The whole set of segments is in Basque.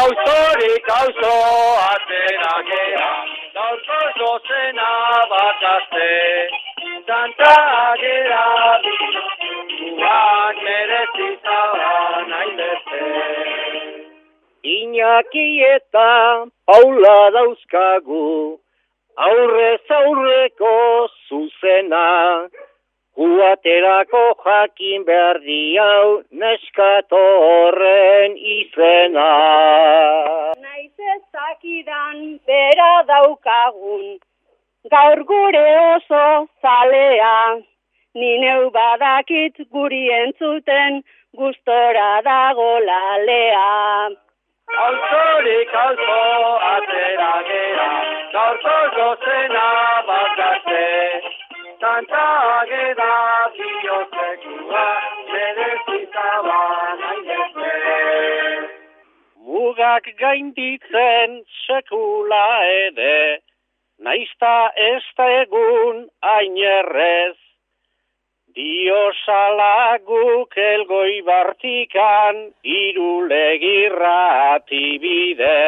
Autorik auzo atera gera, gaurko zozena bat azte. Santa gera guak merezitaba nahi beste. Iñaki eta Paula dauzkagu, aurrez aurreko zuzena, Guaterako jakin behar diau neskato horren izena. Naiz ezakidan bera daukagun, gaur gure oso zalea, ni neu badakit guri entzuten gustora dago lalea. Autorik auzo atera gera, gaurko azte. Santa ageda bihotzekua, merezitaba nahi beste. Mugak gainditzen sekula ere, naizta ez da egun ainerrez. Dio salaguk elgoi bartikan, irulegirra tibide.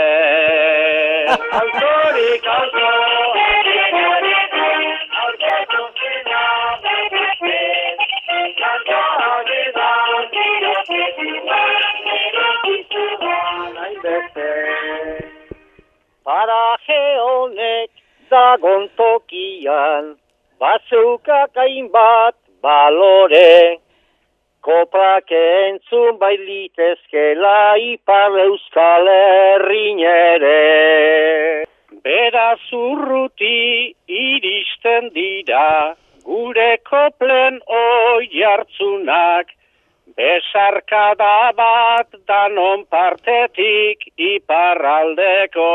Honek dagon tokian, bazeukak hainbat balore. Kopak entzun bailitezkela ipar euskal herrin ere. Beraz urruti iristen dira, gure koplen oi hartzunak, Besarkada bat danon partetik iparraldeko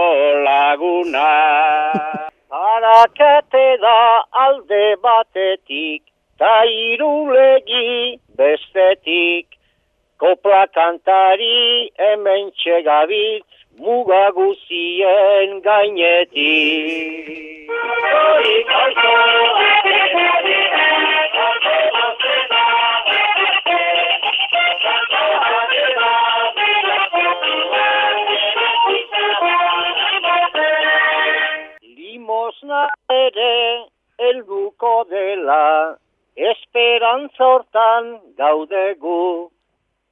laguna. Harakete da alde batetik, ta irulegi bestetik. Kopla kantari hemen txegabitz, muga guzien gainetik. Dela, esperantza hortan gaudegu,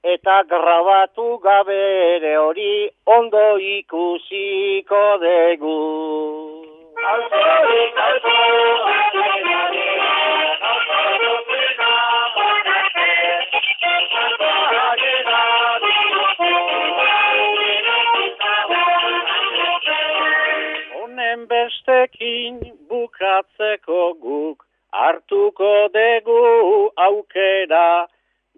eta grabatu gabe ere hori ondo ikusiko dugu. Honen bestekin bukatzeko guk hartuko dugu aukera,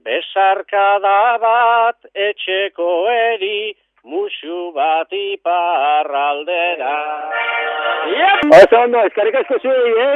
besarkada bat etxeko eri, musu bat iparraldera. Oso ondo, eskarrik asko zuei, eh?